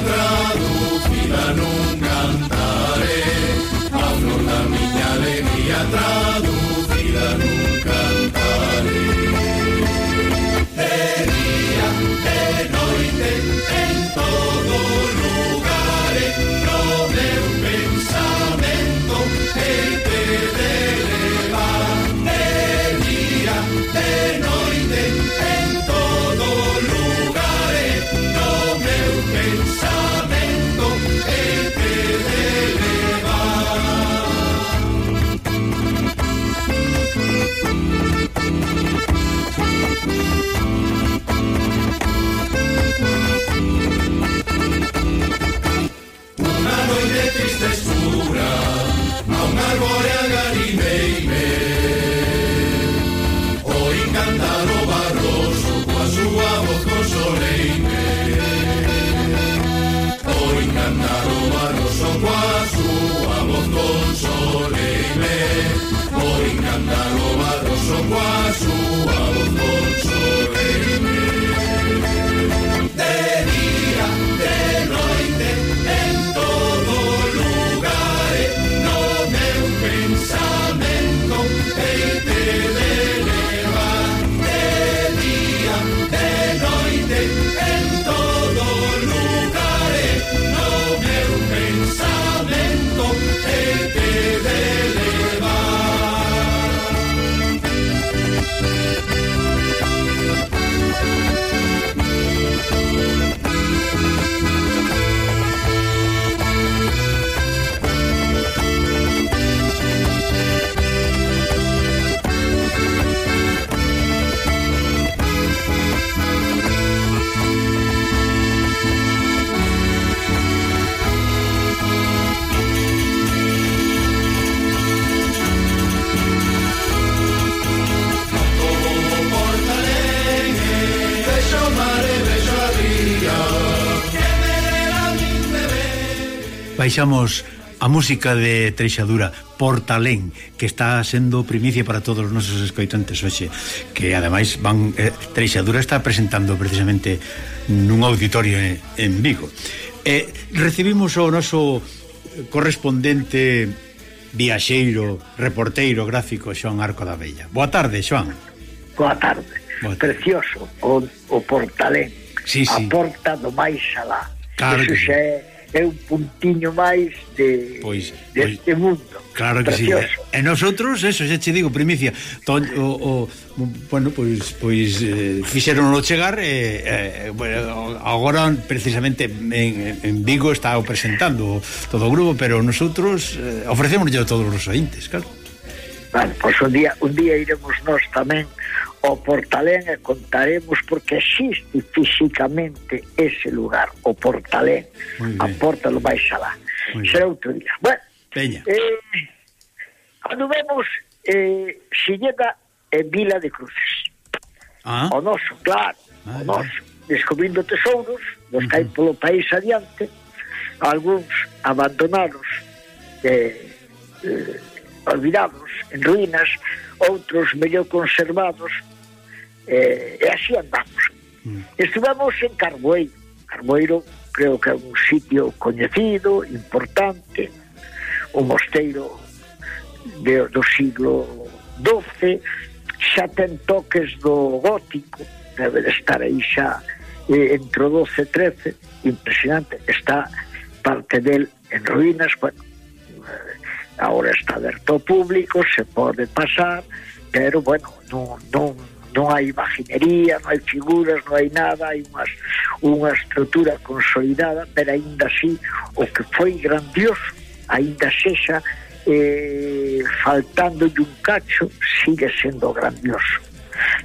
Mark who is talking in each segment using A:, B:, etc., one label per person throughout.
A: Alejandra.
B: baixamos a música de Treixadura Portalén, que está sendo primicia para todos os nosos escoitantes hoxe, que ademais van eh, Treixadura está presentando precisamente nun auditorio en, en Vigo. Eh, recibimos o noso correspondente viaxeiro, reporteiro gráfico Xoan Arco da Bella. Boa tarde, Xoan.
C: Boa tarde.
B: Boa tarde.
C: Precioso o, o Portalén.
B: Sí, sí.
C: A porta do máis alá.
B: Claro.
C: Eso xa é é un puntiño máis de
B: pois,
C: deste pois, mundo.
B: Claro que eh.
C: Precioso.
B: sí. E nosotros, eso xa che digo, primicia, to, o, o bueno, pois pois eh, fixéronlo chegar e eh, eh, bueno, agora precisamente en, en Vigo está o presentando todo o grupo, pero nosotros eh, ofrecémoslle a todos os ointes, claro.
C: Vale, pois un día un día iremos nós tamén o Portalén e contaremos porque existe físicamente ese lugar, o Portalén, a porta do máis alá. Será outro día. Bueno,
B: Peña.
C: Eh, cando vemos eh, Silleda en Vila de Cruces.
B: Ah.
C: O noso, claro,
B: ah,
C: o noso. Descubrindo tesouros, nos uh -huh. caen polo país adiante, algúns abandonados, eh, eh, olvidados, en ruínas, outros mellor conservados, eh, e así andamos.
B: Mm.
C: Estuvemos en Carboeiro. Carboeiro creo que é un sitio coñecido, importante, o mosteiro de, do siglo XII, xa ten toques do gótico, debe de estar aí xa eh, entre o 12 e 13, impresionante, está parte del en ruínas, bueno, eh, ahora está aberto ao público, se pode pasar, pero bueno, non, non non hai imaginería, non hai figuras, non hai nada, hai unhas, unha estrutura consolidada, pero aínda así o que foi grandioso, aínda sexa eh, faltando un cacho, sigue sendo grandioso.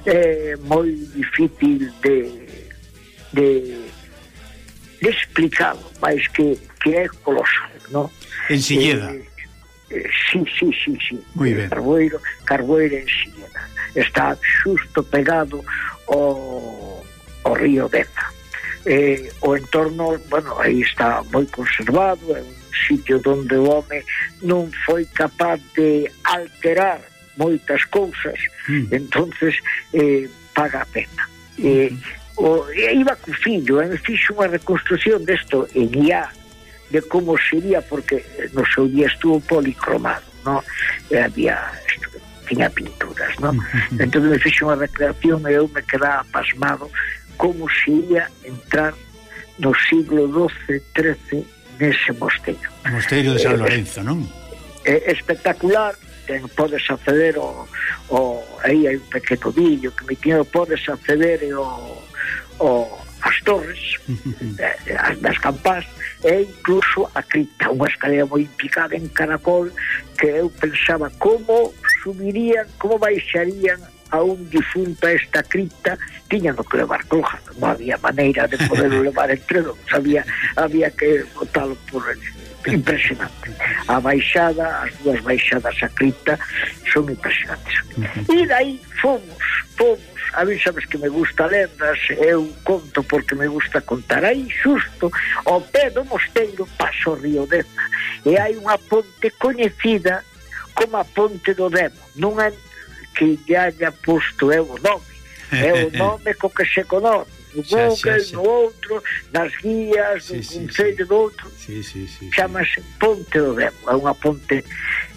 C: É eh, moi difícil de, de, de explicar, mas que, que é colosal,
B: non? Silleda.
C: Eh, Eh, sí, sí, sí, sí.
B: Muy eh, ben.
C: Carboeiro, Carboeiro en Siena. Está xusto pegado ao, ao río Deza. Eh, o entorno, bueno, aí está moi conservado, é un sitio donde o home non foi capaz de alterar moitas cousas,
B: mm.
C: entonces eh, paga a pena. Eh, mm. o, iba co fillo, eh, fixo unha reconstrucción desto en IA, de como sería porque eh, no seu día estuvo policromado no? e había estuvo, tiña pinturas no? entón me fixo unha recreación e eu me quedaba pasmado como sería entrar no siglo XII, XIII nese mosteiro
A: mosteiro de San eh, Lorenzo, ¿no? non?
C: Eh, espectacular ten, podes acceder o, o, aí hai un pequeno vídeo que me tiño podes acceder o, o as torres eh, as das campás e incluso a cripta, unha escalera moi picada en caracol que eu pensaba como subirían, como baixarían a un difunto a esta cripta tiñan que levar colja non había maneira de poderlo levar entre non había, había que botalo por impresionante. A baixada, as dúas baixadas a cripta son impresionantes. Uh -huh. E dai fomos, fomos a mí sabes que me gusta lendas, eu conto porque me gusta contar. Aí xusto ao pé do mosteiro paso o río Deza e hai unha ponte coñecida como a ponte do Demo. Non é que lle haya posto eu o nome, é o nome co que se conoce do Google, no outro, nas guías, sí, no sí, concello sí. do outro.
A: Sí, sí, sí,
C: Chamase Ponte do Demo, é unha ponte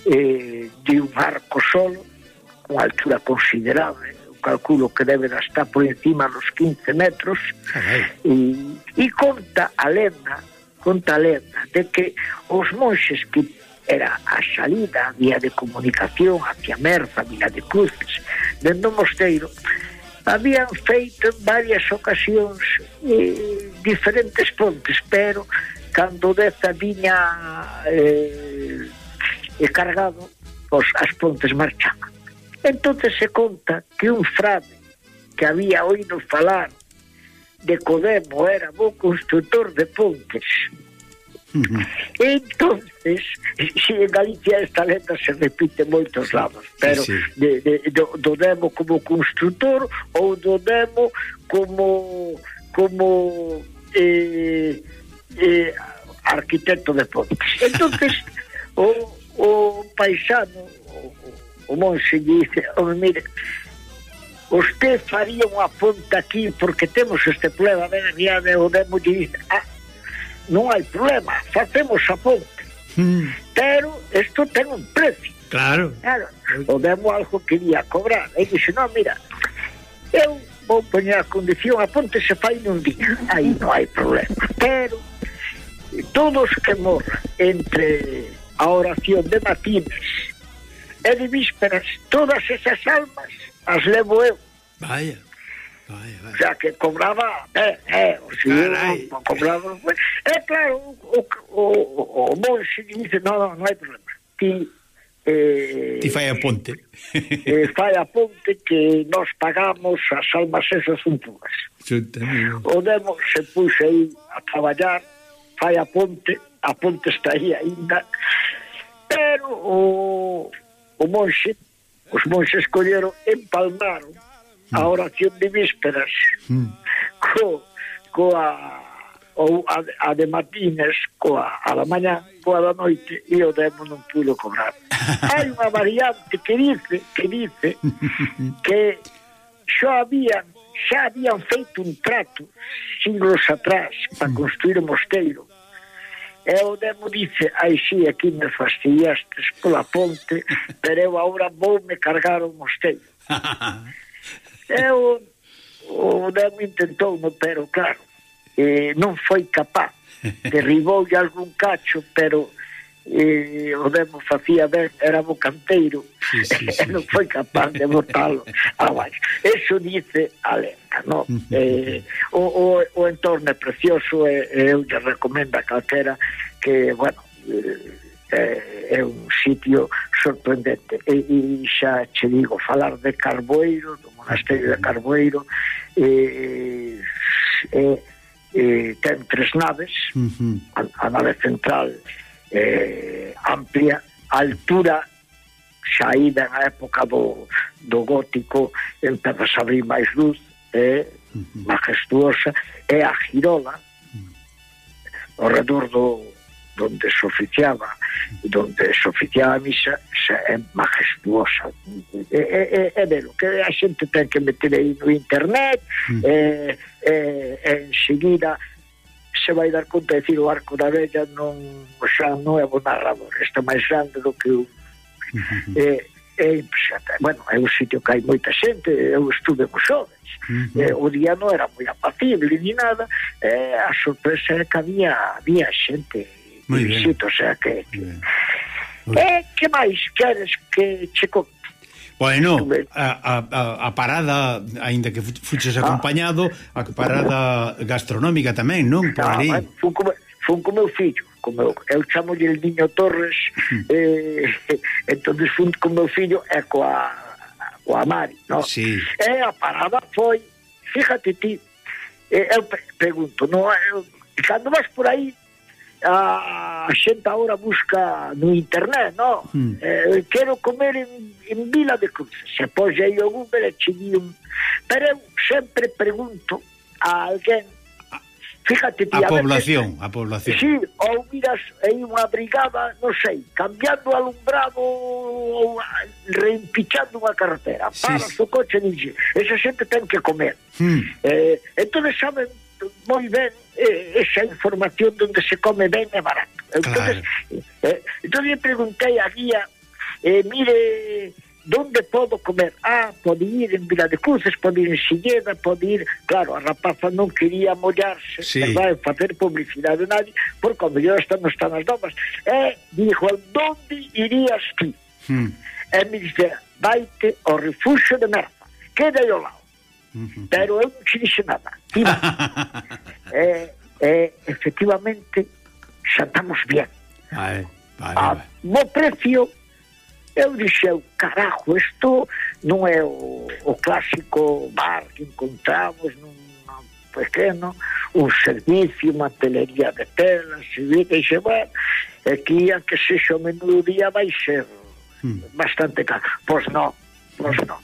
C: eh, de un arco solo, con altura considerable, calculo que debe de estar por encima dos 15 metros, e, e conta a lenda, conta a lenda, de que os monxes que era a salida, a vía de comunicación hacia Merza, Vila de Cruces, dentro do mosteiro, habían feito en varias ocasións eh, diferentes pontes, pero cando Deza viña eh, eh cargado, pois as pontes marchaban. Entonces se conta que un frade que había oído falar de Codemo era bo constructor de pontes, entonces si en Galicia esta lenda se repite en moitos lados pero sí, sí. De, de, do, do demo como constructor ou do demo como como eh, eh, arquitecto de pontes entonces o, o paisano o, o monxe dice oh, mire usted faría unha ponta aquí porque temos este problema ven, ben, de, o ben, ben, non hai problema, facemos a ponte. Mm. Pero isto ten un precio.
A: Claro.
C: claro. O demo algo quería cobrar. E dixo, non, mira, eu vou poñer a condición, a ponte se fai nun día. Aí non hai problema. Pero todos que morran entre a oración de matines e de vísperas, todas esas almas as levo eu.
A: Vaya. Vai, vai.
C: Xa que cobraba, eh, eh, o si cobraba, pues, eh, claro, o, o, o, o monxe dice, no, no, non hai problema. Ti,
A: eh, Ti fai a ponte.
C: eh, fai a ponte que nos pagamos as almas esas unturas. O demo se puxe aí a traballar, fai a ponte, a ponte está aí ainda, pero o, o monxe, os monxes colleron, empalmaron Hmm. a oración de vísperas mm. co, coa ou a, a de matines coa a da mañá, coa da noite e o demo non pudo cobrar. Hai unha variante que dice que dice que xa habían xa habían feito un trato siglos atrás para hmm. construir o mosteiro. E o demo dice, ai si, sí, aquí me fastidiastes pola ponte, pero eu agora vou me cargar o mosteiro. Eu, o Demo intentou, no, pero claro, eh, non foi capaz. Derriboulle algún cacho, pero eh, o Demo facía ben, era bocanteiro, sí, sí, sí. non foi capaz de botalo abaixo. Ah, eso dice a lenda, no? eh, o, o, o entorno é precioso, e, eh, eu lle recomendo a calquera que, bueno, eh, eh, é un sitio sorprendente. E, e xa che digo, falar de Carboeiro, Monasterio de Carboeiro eh, eh, eh, ten tres naves uh -huh. a, a nave central eh, amplia altura saída na época do, do gótico empeza a abrir máis luz eh, majestuosa e a girola mm. ao redor do donde se oficiaba donde se oficiaba a misa xa é majestuosa. É, é, é, é velo que a xente ten que meter aí no internet
A: mm.
C: e, e, enseguida se vai dar conta de decir o arco da vella non xa non é bon narrador está máis grande do que un. É, é impresionante bueno, é un sitio que hai moita xente eu estuve con xoves
A: mm mm-hmm.
C: eh, o día non era moi apacible ni nada eh, a sorpresa é que había, había xente
A: Muy
C: visito, o sea que...
A: Bien.
C: Eh, que máis queres que che conte?
A: Bueno, a, a, a parada, aínda que fuches
C: ah.
A: acompañado, a parada gastronómica tamén, non? Por ali.
C: Ah, fun, co, fun co meu fillo, Co meu, eu chamo el niño Torres, eh, entonces fun co meu fillo e coa, coa Mari, No?
A: Sí.
C: E a parada foi, fíjate ti, eh, eu pregunto, non? Eu, cando vas por aí, a xente agora busca no internet, no?
A: Mm.
C: Eh, quero comer en, en Vila de Cruz. Se pose aí o Google e ci di un... Pero eu sempre pregunto a alguén Fíjate ti,
A: a,
C: a
A: población, veces, a población.
C: Sí, ou miras aí unha brigada, non sei, cambiando alumbrado ou reempichando unha carretera.
A: Sí. Para
C: o coche e dixe, esa xente ten que comer.
A: Hmm.
C: Eh, entón saben moi ben eh, esa información donde se come ben e barato. Entonces, claro. eh, entonces preguntei a guía, eh, mire, donde podo comer? Ah, pode ir en Vila de Cruces, pode ir en Silleda, pode ir... Claro, a rapaza non quería mollarse,
A: sí.
C: verdad, facer publicidade a nadie, porque ao mellor esta non están as novas. E eh, dijo, donde irías ti?
A: Hmm.
C: E me dice, vaite ao refuxo de Merpa, queda ao lado. Pero eu non se dixe nada. iba eh, eh, efectivamente, xantamos estamos bien.
A: Vale, vale,
C: a
A: vale.
C: bo precio, eu dixeu, carajo, isto non é o, o clásico bar que encontramos nun pequeno, un servicio, unha telería de telas, e dixe, bueno, aquí, aunque sexa o menú día, vai ser
A: hmm.
C: bastante caro. Pois non, pois non.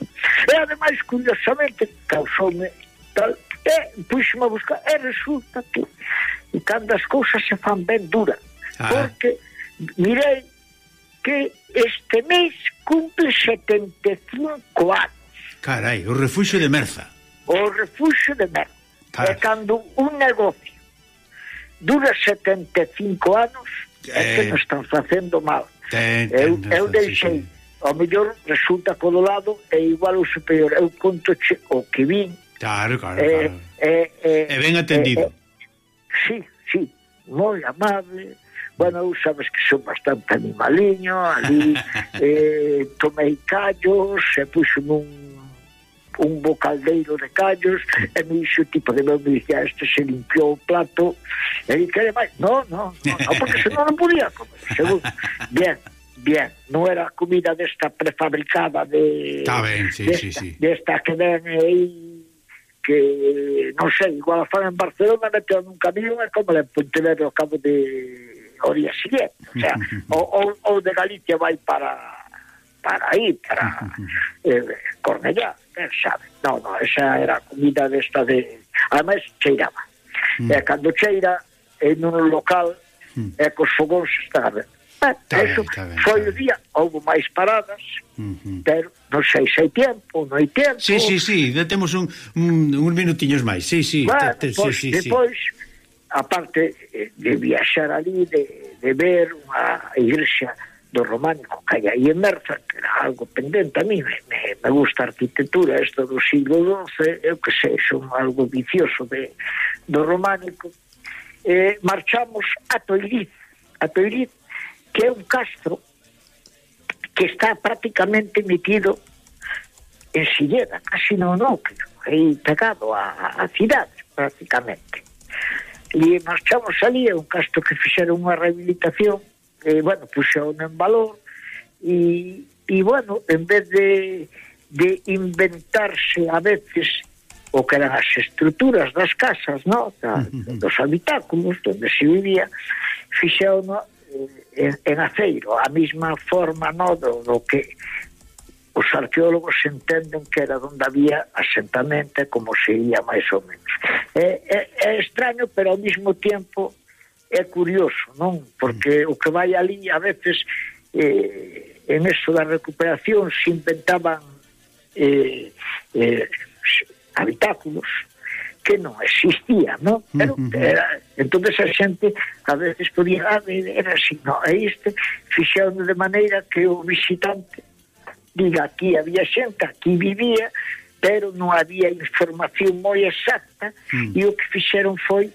C: E ademais, curiosamente, causoume tal, e puxeme a buscar, e resulta que cando as cousas se fan ben dura,
A: ah.
C: porque mirei que este mes cumple 75 anos.
A: Carai, o refuxo de Merza.
C: O refuxo de Merza.
A: Carai.
C: É cando un negocio dura 75 anos, é, é que
A: eh.
C: nos están facendo mal.
A: Ten, ten,
C: eu,
A: eu
C: deixei ao mellor resulta que do lado é igual ou superior. Eu conto che, o que vin.
A: Claro, claro,
C: Eh,
A: claro.
C: É, é,
A: e ben eh, atendido.
C: é, é, sí, sí, moi amable. Bueno, sabes que son bastante animaliño ali eh, tomei callos e puxo un un bocaldeiro de callos e me dixo o tipo de meu me dixo este se limpiou o plato e dixo, quere máis? non, non, no, no, porque senón non podía comer seguro, bien bien, non era comida desta prefabricada de
A: Está ben, sí,
C: desta,
A: sí, sí.
C: desta que ven aí que non sei, igual a fan en Barcelona meteu nun camión e como le Pontevedra ao cabo de o día siguiente, o sea, ou, ou de Galicia vai para para aí, para eh, Cornellá, sabe? No, no, esa era comida desta de... Ademais, cheiraba.
A: Mm.
C: E eh, cando cheira, en un local,
A: mm.
C: e eh, cos fogóns está
A: a. Tabe,
C: eso
A: tabe,
C: foi o día, houve máis paradas,
A: uh -huh.
C: pero non sei se hai tempo, non hai tempo.
A: Sí, sí, sí, temos un, un, un minutiños máis. Sí, sí,
C: bueno,
A: te, te,
C: pois,
A: sí, sí,
C: depois, sí. aparte de viaxar ali, de, de ver unha igrexa do románico que hai aí en Merza, que era algo pendente a mí, me, me, me gusta a arquitectura, isto do siglo XII, eu que sei, son algo vicioso de, do románico, eh, marchamos a Toiliz, a Toiliz que é un castro que está prácticamente metido en Silleda, casi no núcleo, aí pegado a, a cidade prácticamente. E marchamos ali, é un castro que fixeron unha rehabilitación, e, bueno, puxeron en valor, e, e bueno, en vez de, de inventarse a veces o que eran as estruturas das casas, no? Da, dos habitáculos onde se vivía, fixeron en, en aceiro, a mesma forma no, do, do que os arqueólogos entenden que era onde había asentamento como se ia máis ou menos. É, é, é extraño, pero ao mesmo tempo é curioso, non? Porque mm. o que vai ali a veces eh, en eso da recuperación se inventaban eh, eh, habitáculos que non existía, non? Pero era, entonces a xente a veces podía, ah, era así, non, e este fixeron de maneira que o visitante diga aquí había xente, aquí vivía, pero non había información moi exacta mm. e o que fixeron foi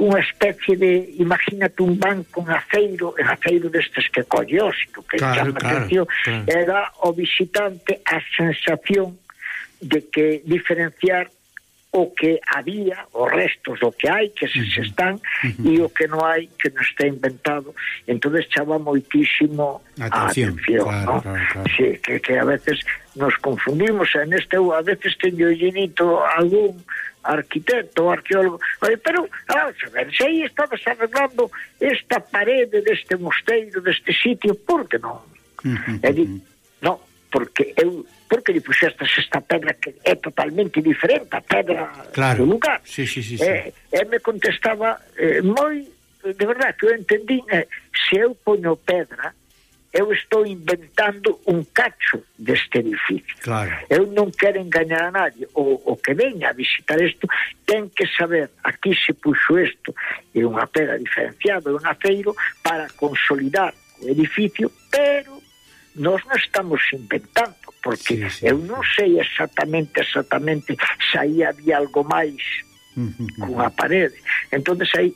C: unha especie de imagínate un banco en aceiro en aceiro destes que colle que
A: claro,
C: chama
A: claro,
C: atención
A: claro.
C: era o visitante a sensación de que diferenciar o que había, os restos do que hai, que se, se están, uh -huh. e o que non hai, que non está inventado. entón chama moitísimo atención, a
A: atención claro,
C: ¿no?
A: claro, claro.
C: Sí, que, que a veces nos confundimos, en este a veces teño llenito algún arquitecto, arqueólogo, pero, vamos a ver, se aí estabas arreglando esta parede deste mosteiro, deste sitio, por que non? Uh -huh, uh -huh porque eu porque lle puxestas esta pedra que é totalmente diferente a pedra
A: claro.
C: do lugar
A: sí, sí, sí, sí.
C: E, e me contestaba eh, moi, de verdad que eu entendí eh, se eu poño pedra eu estou inventando un cacho deste edificio
A: claro.
C: eu non quero engañar a nadie o, o que veña a visitar isto ten que saber aquí se puxo isto é unha pedra diferenciada é un aceiro para consolidar o edificio pero nós non estamos inventando, porque
A: sí, sí,
C: eu non sei exactamente, exactamente, se aí había algo máis cunha parede. entonces aí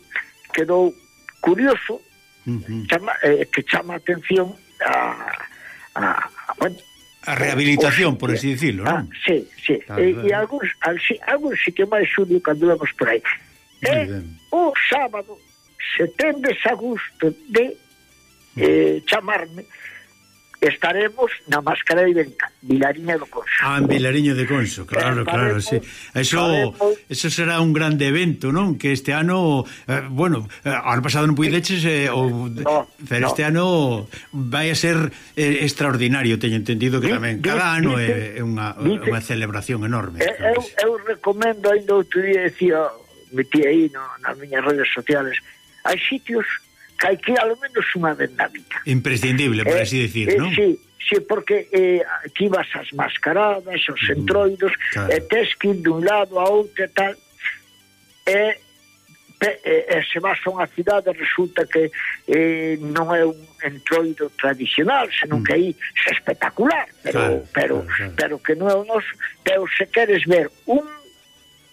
C: quedou curioso, chama, eh, que chama a atención a, a, bueno,
A: a rehabilitación,
C: o, por
A: así dicirlo,
C: ah,
A: non?
C: Ah, sí, sí.
A: Claro,
C: e,
A: claro.
C: e algúns, al, sí, algúns sí que máis xulio cando íbamos por aí. E o sábado se tendes a gusto de eh, chamarme estaremos na máscara Ibérica, Vilariña do Conso.
A: Ah, en Vilariño de Conso, claro,
C: eh,
A: claro, sí. Eso, eso será un grande evento, non? Que este ano, eh, bueno, eh, ano pasado non puideches, eh, ou,
C: no,
A: pero
C: no.
A: este ano vai a ser eh, extraordinario, teño entendido que tamén. Cada ano
C: dice,
A: é unha,
C: dice,
A: unha celebración enorme.
C: Eh,
A: claro,
C: eu,
A: sí.
C: eu recomendo, ainda outro día decía, metí aí no, nas miñas redes sociales, hai sitios que hai que ao menos unha vez na vida.
A: Imprescindible, por
C: eh,
A: así decir,
C: eh,
A: non?
C: Sí, sí, porque eh, aquí vas as mascaradas, os mm, entroidos,
A: claro.
C: e tes que ir dun lado a outro e tal, e, pe, e, e se vas a unha cidade resulta que eh, non é un entroido tradicional, senón mm. que aí é espectacular, pero,
A: claro,
C: pero,
A: claro, claro.
C: pero que non é o noso, pero se queres ver un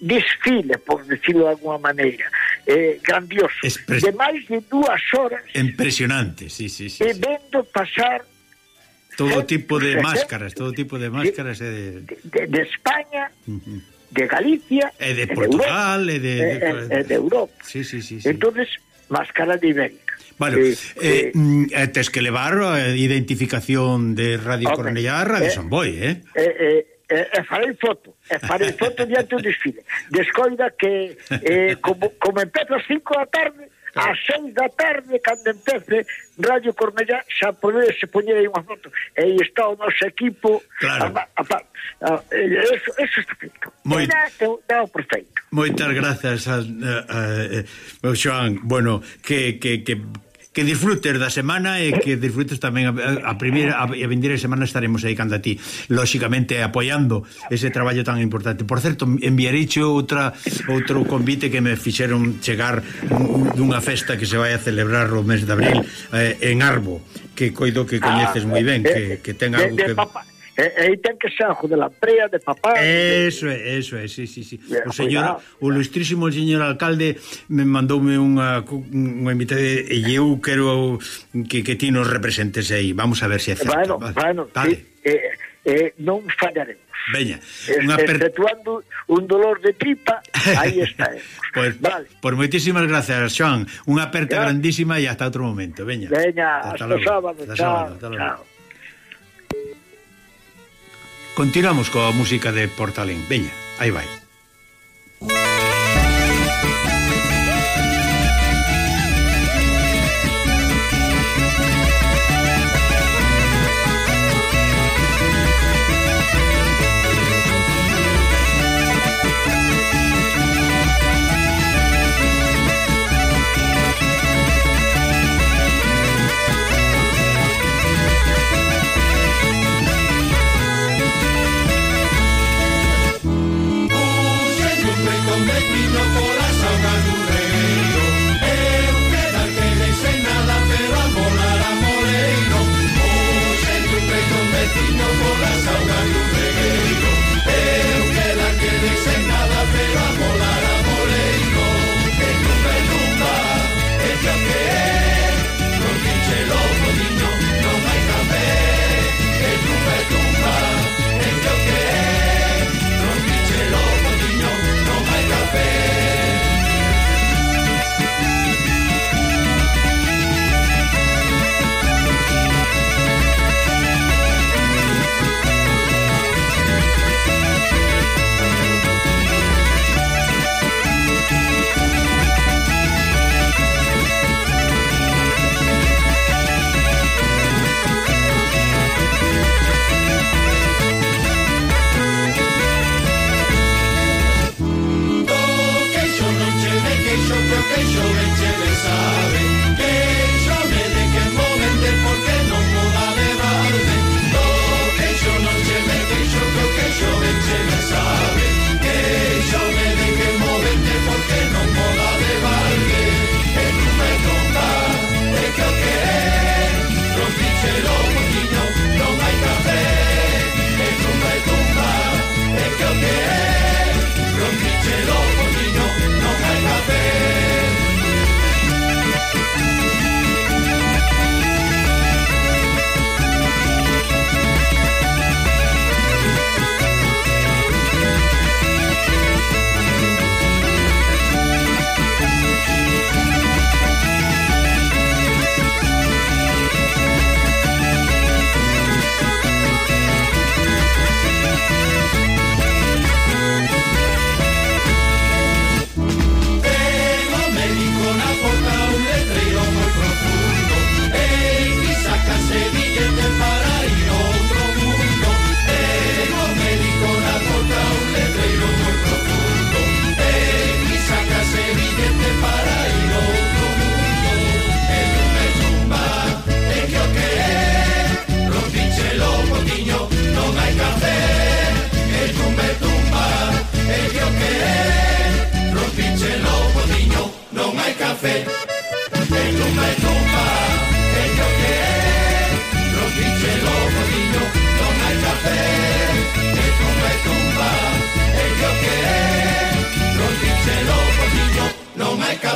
C: desfile, por decirlo de alguma maneira, eh, grandioso
A: Expres...
C: de máis de dúas horas
A: impresionante, sí, sí, sí,
C: e
A: sí.
C: vendo pasar
A: todo tipo de máscaras, todo tipo de máscaras eh, de,
C: de, de, de España,
A: uh -huh.
C: de Galicia, eh,
A: e de Portugal, e eh,
C: de,
A: de,
C: Europa. E de, Europa.
A: Sí, sí, sí, sí.
C: Entonces, máscara de Ibérica.
A: Vale,
C: sí,
A: eh, mm, eh, tes que levar a identificación de Radio
C: okay.
A: Cornellá a Radio
C: eh,
A: Samboy, eh? Eh,
C: eh? e, e farei foto e farei foto diante do desfile. Descoida que eh, como, como empeza as 5 da tarde ás 6 da tarde cando empece Radio Cornellá xa podese poñer aí unha foto. E aí está o noso equipo.
A: Claro.
C: a, a, a, eso, eso está feito.
A: Moi...
C: dá, dá o perfeito
A: Moitas grazas a, a, a, a Joan, bueno que, que, que que disfrutes da semana e que disfrutes tamén a, a primeira a, a vindeira semana estaremos aí cando a ti, lóxicamente apoiando ese traballo tan importante. Por certo, enviareiche outra outro convite que me fixeron chegar dunha festa que se vai a celebrar o mes de abril eh, en Arbo, que coido que coñeces moi ben, que, que ten algo que...
C: Eh, eh, e, aí ten que ser algo de Lamprea, de papá...
A: Eso é, eso é, sí, sí, sí. O señor,
C: cuidado.
A: o ilustrísimo señor alcalde me mandoume unha, unha invitada e eu quero que, que ti nos representes aí. Vamos a ver se é certo.
C: Bueno,
A: vale.
C: bueno,
A: vale.
C: Sí, eh, eh, non fallaremos.
A: Veña, unha per...
C: Exceptuando un dolor de tripa, aí está.
A: Pois,
C: vale.
A: por moitísimas gracias, Xoan. Unha aperta grandísima e hasta outro momento. Veña,
C: Veña hasta, hasta
A: logo.
C: sábado.
A: Hasta
C: chao,
A: sábado, hasta logo.
C: Chao.
A: Continuamos coa música de Portalén. Veña, aí vai.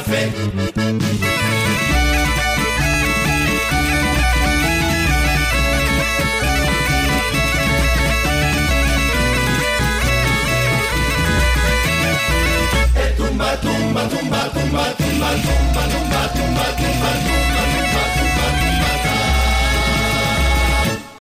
A: café. Tumba, tumba, tumba, tumba, tumba, tumba, tumba, tumba, tumba, tumba.